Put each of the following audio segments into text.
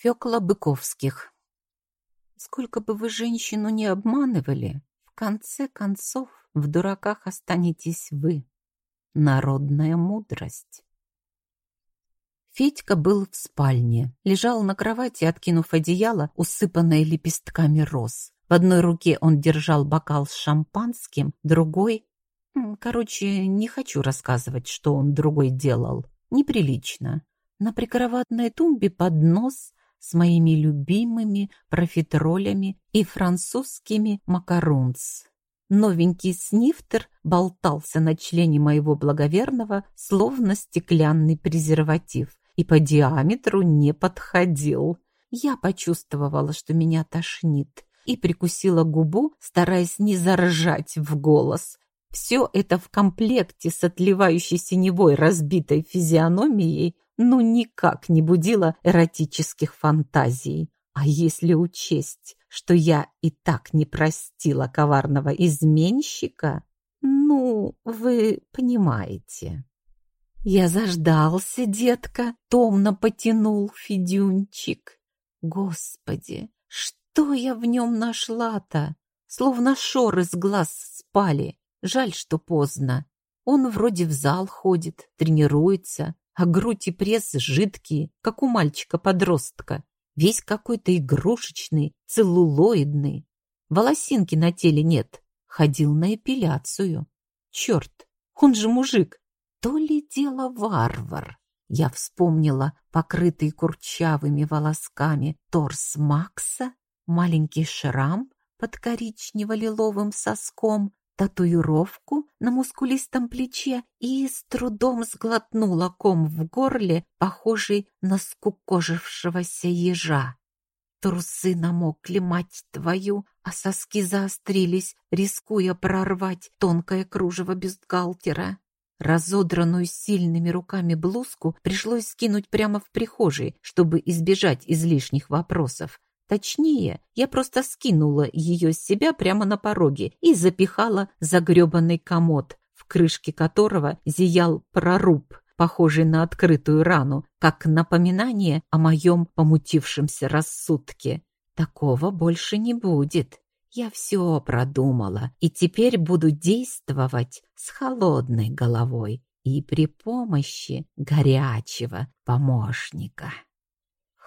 Фёкла Быковских. Сколько бы вы женщину не обманывали, в конце концов в дураках останетесь вы. Народная мудрость. Федька был в спальне, лежал на кровати, откинув одеяло, усыпанное лепестками роз. В одной руке он держал бокал с шампанским, другой... Короче, не хочу рассказывать, что он другой делал. Неприлично. На прикроватной тумбе поднос с моими любимыми профитролями и французскими макарунс. Новенький снифтер болтался на члене моего благоверного, словно стеклянный презерватив, и по диаметру не подходил. Я почувствовала, что меня тошнит, и прикусила губу, стараясь не заржать в голос. Все это в комплекте с отливающей синевой разбитой физиономией ну никак не будила эротических фантазий. А если учесть, что я и так не простила коварного изменщика, ну, вы понимаете. Я заждался, детка, томно потянул Федюнчик. Господи, что я в нем нашла-то? Словно шоры с глаз спали. Жаль, что поздно. Он вроде в зал ходит, тренируется, а грудь и пресс жидкие, как у мальчика-подростка. Весь какой-то игрушечный, целлулоидный. Волосинки на теле нет. Ходил на эпиляцию. Черт, он же мужик. То ли дело варвар. Я вспомнила покрытый курчавыми волосками торс Макса, маленький шрам под коричнево-лиловым соском, татуировку на мускулистом плече и с трудом сглотнула ком в горле, похожий на скукожившегося ежа. Трусы намокли, мать твою, а соски заострились, рискуя прорвать тонкое кружево бюстгальтера. Разодранную сильными руками блузку пришлось скинуть прямо в прихожей, чтобы избежать излишних вопросов. Точнее, я просто скинула ее с себя прямо на пороге и запихала за гребаный комод, в крышке которого зиял проруб, похожий на открытую рану, как напоминание о моем помутившемся рассудке. Такого больше не будет. Я все продумала и теперь буду действовать с холодной головой и при помощи горячего помощника.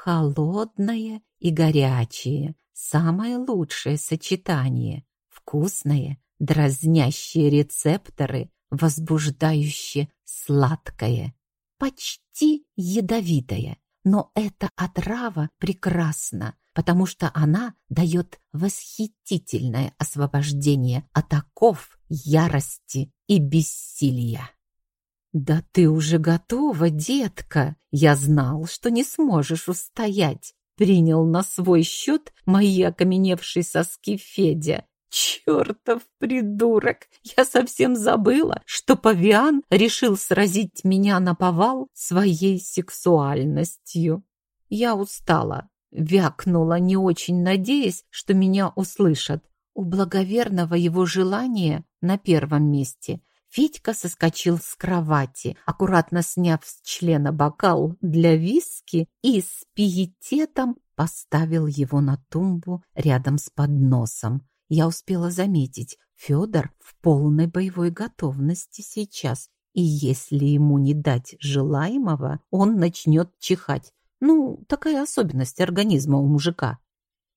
Холодное и горячее – самое лучшее сочетание. Вкусное, дразнящие рецепторы, возбуждающее сладкое. Почти ядовитое. Но эта отрава прекрасна, потому что она дает восхитительное освобождение от оков, ярости и бессилия. «Да ты уже готова, детка! Я знал, что не сможешь устоять!» Принял на свой счет мои окаменевшие соски Федя. «Чертов придурок! Я совсем забыла, что павиан решил сразить меня на повал своей сексуальностью. Я устала, вякнула, не очень надеясь, что меня услышат. У благоверного его желание на первом месте — Федька соскочил с кровати, аккуратно сняв с члена бокал для виски и с пиететом поставил его на тумбу рядом с подносом. Я успела заметить, Федор в полной боевой готовности сейчас, и если ему не дать желаемого, он начнет чихать. Ну, такая особенность организма у мужика.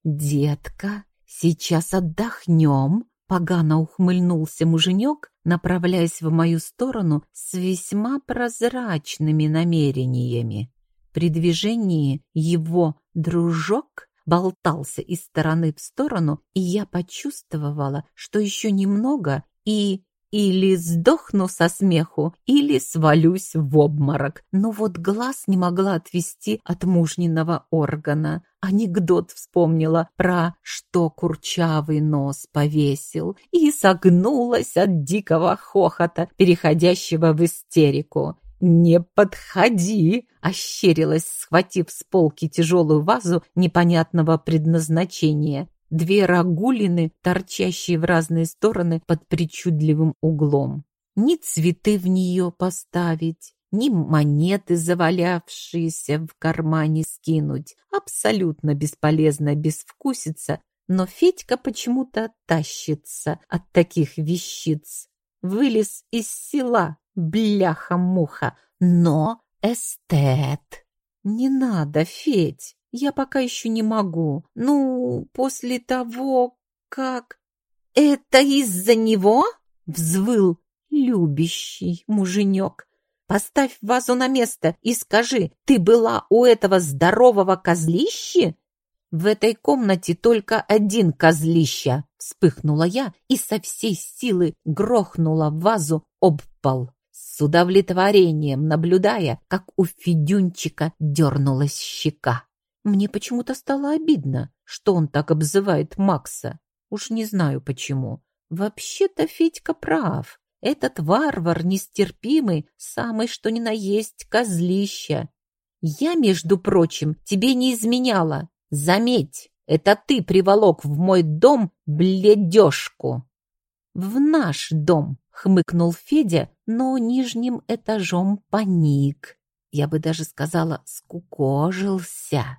«Детка, сейчас отдохнем», Погано ухмыльнулся муженек, направляясь в мою сторону с весьма прозрачными намерениями. При движении его дружок болтался из стороны в сторону, и я почувствовала, что еще немного, и или сдохну со смеху, или свалюсь в обморок. Но вот глаз не могла отвести от мужниного органа. Анекдот вспомнила про «что курчавый нос повесил» и согнулась от дикого хохота, переходящего в истерику. «Не подходи!» — ощерилась, схватив с полки тяжелую вазу непонятного предназначения две рагулины, торчащие в разные стороны под причудливым углом. Ни цветы в нее поставить, ни монеты, завалявшиеся в кармане, скинуть. Абсолютно бесполезно безвкусица, но Федька почему-то тащится от таких вещиц. Вылез из села, бляха-муха, но эстет. Не надо, Федь, я пока еще не могу. Ну, после того, как... Это из-за него? Взвыл любящий муженек. Поставь вазу на место и скажи, ты была у этого здорового козлища? В этой комнате только один козлища, вспыхнула я и со всей силы грохнула вазу об пол, с удовлетворением наблюдая, как у Федюнчика дернулась щека. Мне почему-то стало обидно, что он так обзывает Макса. Уж не знаю почему. Вообще-то Федька прав. Этот варвар нестерпимый, самый что ни на есть козлища. Я, между прочим, тебе не изменяла. Заметь, это ты приволок в мой дом бледешку. В наш дом, хмыкнул Федя, но нижним этажом паник. Я бы даже сказала, скукожился.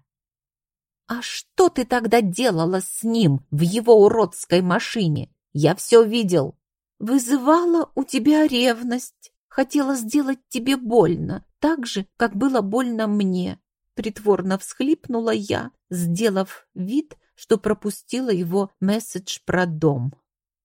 «А что ты тогда делала с ним в его уродской машине? Я все видел». «Вызывала у тебя ревность. Хотела сделать тебе больно, так же, как было больно мне». Притворно всхлипнула я, сделав вид, что пропустила его месседж про дом.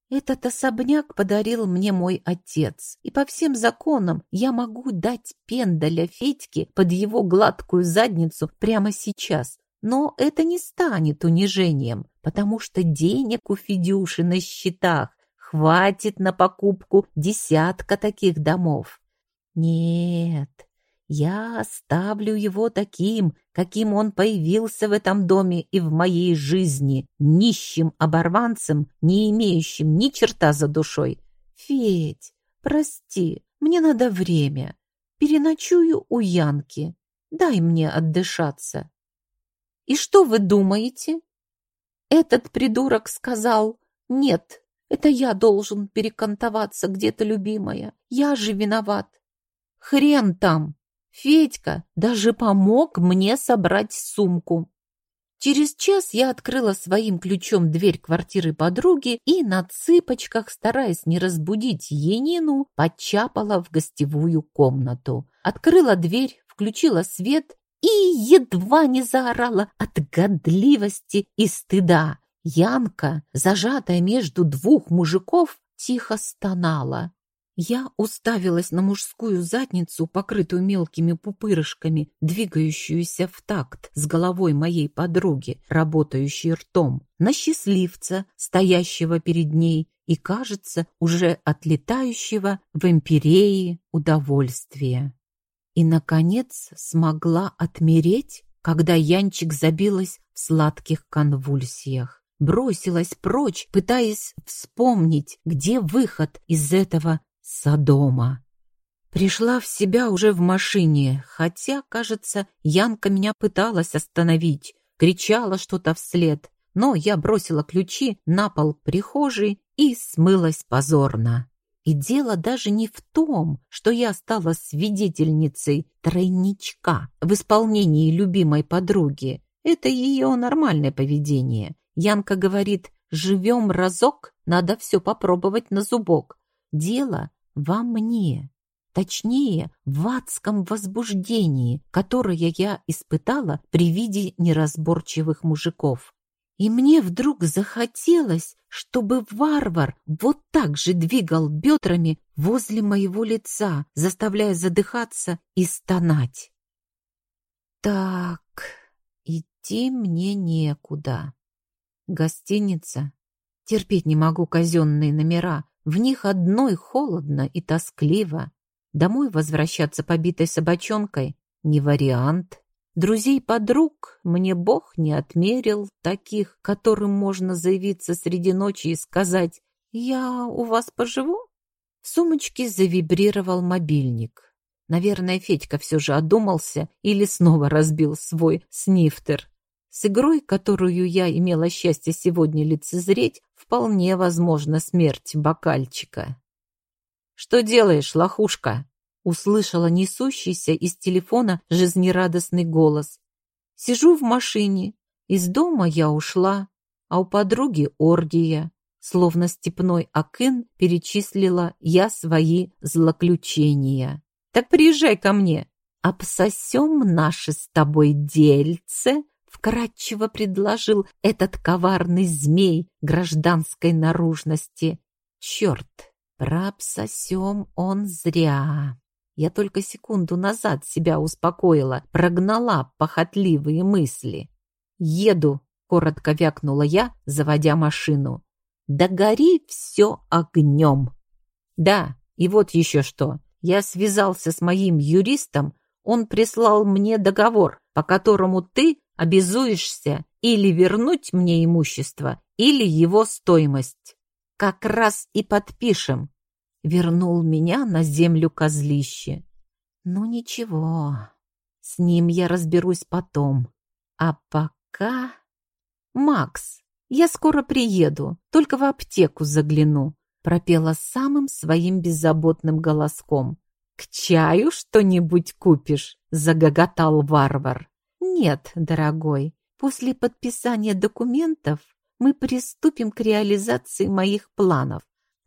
Этот особняк подарил мне мой отец, и по всем законам я могу дать пендаля Федьке под его гладкую задницу прямо сейчас, но это не станет унижением, потому что денег у Федюши на счетах хватит на покупку десятка таких домов. Нет, я оставлю его таким, каким он появился в этом доме и в моей жизни, нищим оборванцем, не имеющим ни черта за душой. Федь, прости, мне надо время. Переночую у Янки. Дай мне отдышаться. И что вы думаете? Этот придурок сказал, нет, это я должен перекантоваться где-то, любимая. Я же виноват. Хрен там. Федька даже помог мне собрать сумку. Через час я открыла своим ключом дверь квартиры подруги и на цыпочках, стараясь не разбудить Енину, подчапала в гостевую комнату. Открыла дверь, включила свет и едва не заорала от годливости и стыда. Янка, зажатая между двух мужиков, тихо стонала. Я уставилась на мужскую задницу, покрытую мелкими пупырышками, двигающуюся в такт с головой моей подруги, работающей ртом, на счастливца, стоящего перед ней и, кажется, уже отлетающего в империи удовольствия. И, наконец, смогла отмереть, когда Янчик забилась в сладких конвульсиях. Бросилась прочь, пытаясь вспомнить, где выход из этого Содома. Пришла в себя уже в машине, хотя, кажется, Янка меня пыталась остановить, кричала что-то вслед, но я бросила ключи на пол прихожей и смылась позорно. И дело даже не в том, что я стала свидетельницей тройничка в исполнении любимой подруги. Это ее нормальное поведение. Янка говорит, живем разок, надо все попробовать на зубок. Дело во мне. Точнее, в адском возбуждении, которое я испытала при виде неразборчивых мужиков. И мне вдруг захотелось, чтобы варвар вот так же двигал бедрами возле моего лица, заставляя задыхаться и стонать. Так, идти мне некуда. Гостиница. Терпеть не могу казенные номера. В них одной холодно и тоскливо. Домой возвращаться побитой собачонкой — не вариант. Друзей-подруг мне Бог не отмерил, таких, которым можно заявиться среди ночи и сказать «Я у вас поживу?» В сумочке завибрировал мобильник. Наверное, Федька все же одумался или снова разбил свой снифтер. С игрой, которую я имела счастье сегодня лицезреть, вполне возможна смерть бокальчика. «Что делаешь, лохушка?» Услышала несущийся из телефона жизнерадостный голос. Сижу в машине. Из дома я ушла, а у подруги оргия. Словно степной акын перечислила я свои злоключения. Так приезжай ко мне. Обсосем наши с тобой дельце, вкратчиво предложил этот коварный змей гражданской наружности. Черт, прообсосем он зря. Я только секунду назад себя успокоила, прогнала похотливые мысли. «Еду», — коротко вякнула я, заводя машину. «Да гори все огнем!» «Да, и вот еще что. Я связался с моим юристом, он прислал мне договор, по которому ты обязуешься или вернуть мне имущество, или его стоимость. Как раз и подпишем. Вернул меня на землю козлище. Ну ничего, с ним я разберусь потом. А пока... Макс, я скоро приеду, только в аптеку загляну пропела самым своим беззаботным голоском. «К чаю что-нибудь купишь?» — загоготал варвар. «Нет, дорогой, после подписания документов мы приступим к реализации моих планов,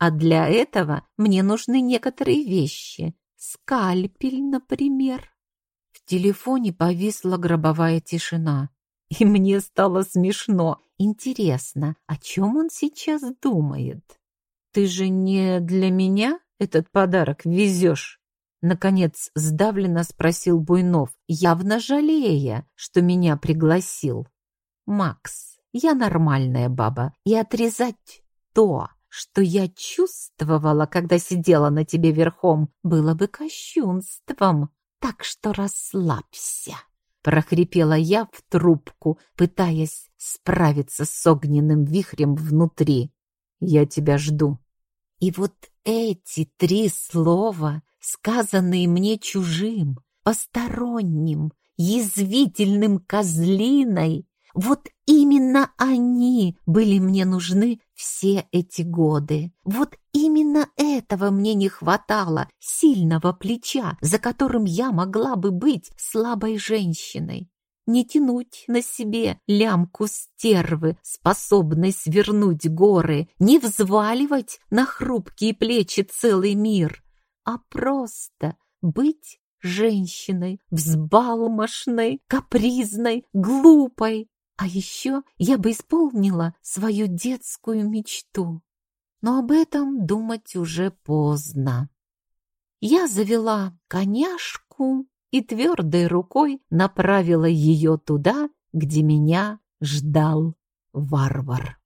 а для этого мне нужны некоторые вещи. Скальпель, например». В телефоне повисла гробовая тишина, и мне стало смешно. Интересно, о чем он сейчас думает? «Ты же не для меня этот подарок везешь?» Наконец сдавленно спросил Буйнов, явно жалея, что меня пригласил. «Макс, я нормальная баба, и отрезать то, что я чувствовала, когда сидела на тебе верхом, было бы кощунством. Так что расслабься!» прохрипела я в трубку, пытаясь справиться с огненным вихрем внутри. «Я тебя жду», и вот эти три слова, сказанные мне чужим, посторонним, язвительным козлиной, вот именно они были мне нужны все эти годы. Вот именно этого мне не хватало, сильного плеча, за которым я могла бы быть слабой женщиной не тянуть на себе лямку стервы, способной свернуть горы, не взваливать на хрупкие плечи целый мир, а просто быть женщиной, взбалмошной, капризной, глупой. А еще я бы исполнила свою детскую мечту. Но об этом думать уже поздно. Я завела коняшку и твердой рукой направила ее туда, где меня ждал варвар.